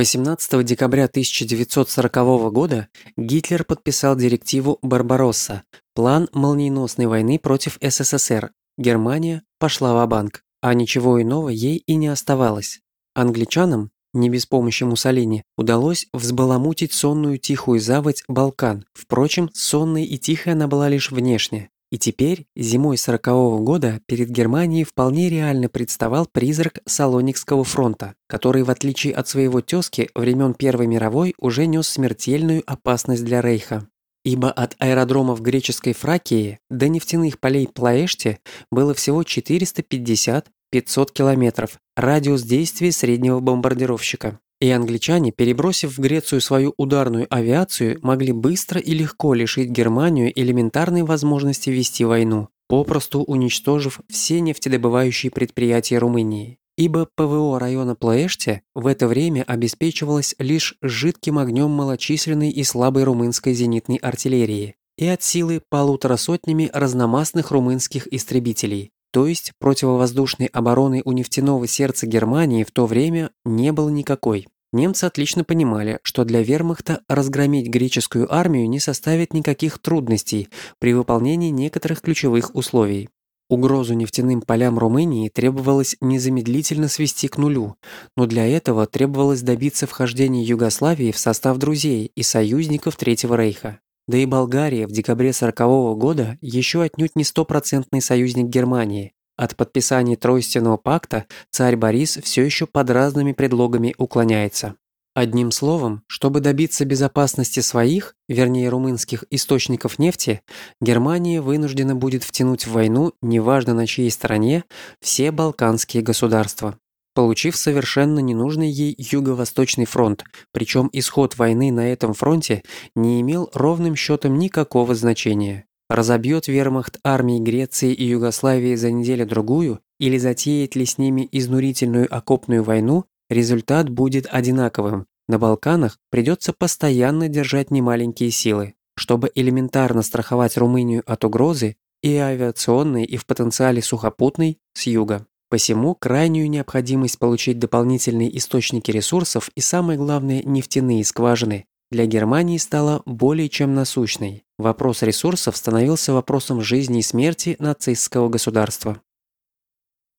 18 декабря 1940 года Гитлер подписал директиву «Барбаросса» – план молниеносной войны против СССР. Германия пошла в банк а ничего иного ей и не оставалось. Англичанам, не без помощи Муссолини, удалось взбаламутить сонную тихую заводь Балкан. Впрочем, сонной и тихой она была лишь внешне. И теперь, зимой 40-го года, перед Германией вполне реально представал призрак Салоникского фронта, который, в отличие от своего тезки, времен Первой мировой уже нес смертельную опасность для Рейха. Ибо от аэродромов греческой Фракии до нефтяных полей Плаэшти было всего 450-500 километров, радиус действия среднего бомбардировщика. И англичане, перебросив в Грецию свою ударную авиацию, могли быстро и легко лишить Германию элементарной возможности вести войну, попросту уничтожив все нефтедобывающие предприятия Румынии. Ибо ПВО района Плаэште в это время обеспечивалось лишь жидким огнем малочисленной и слабой румынской зенитной артиллерии и от силы полутора сотнями разномастных румынских истребителей, то есть противовоздушной обороны у нефтяного сердца Германии в то время не было никакой. Немцы отлично понимали, что для вермахта разгромить греческую армию не составит никаких трудностей при выполнении некоторых ключевых условий. Угрозу нефтяным полям Румынии требовалось незамедлительно свести к нулю, но для этого требовалось добиться вхождения Югославии в состав друзей и союзников Третьего Рейха. Да и Болгария в декабре 40 -го года еще отнюдь не стопроцентный союзник Германии. От подписания Тройственного пакта царь Борис все еще под разными предлогами уклоняется. Одним словом, чтобы добиться безопасности своих, вернее румынских источников нефти, Германия вынуждена будет втянуть в войну, неважно на чьей стороне, все балканские государства получив совершенно ненужный ей Юго-Восточный фронт, причем исход войны на этом фронте не имел ровным счетом никакого значения. Разобьет вермахт армии Греции и Югославии за неделю-другую или затеет ли с ними изнурительную окопную войну, результат будет одинаковым. На Балканах придется постоянно держать немаленькие силы, чтобы элементарно страховать Румынию от угрозы и авиационной, и в потенциале сухопутной с юга. Посему крайнюю необходимость получить дополнительные источники ресурсов и, самое главное, нефтяные скважины для Германии стала более чем насущной. Вопрос ресурсов становился вопросом жизни и смерти нацистского государства.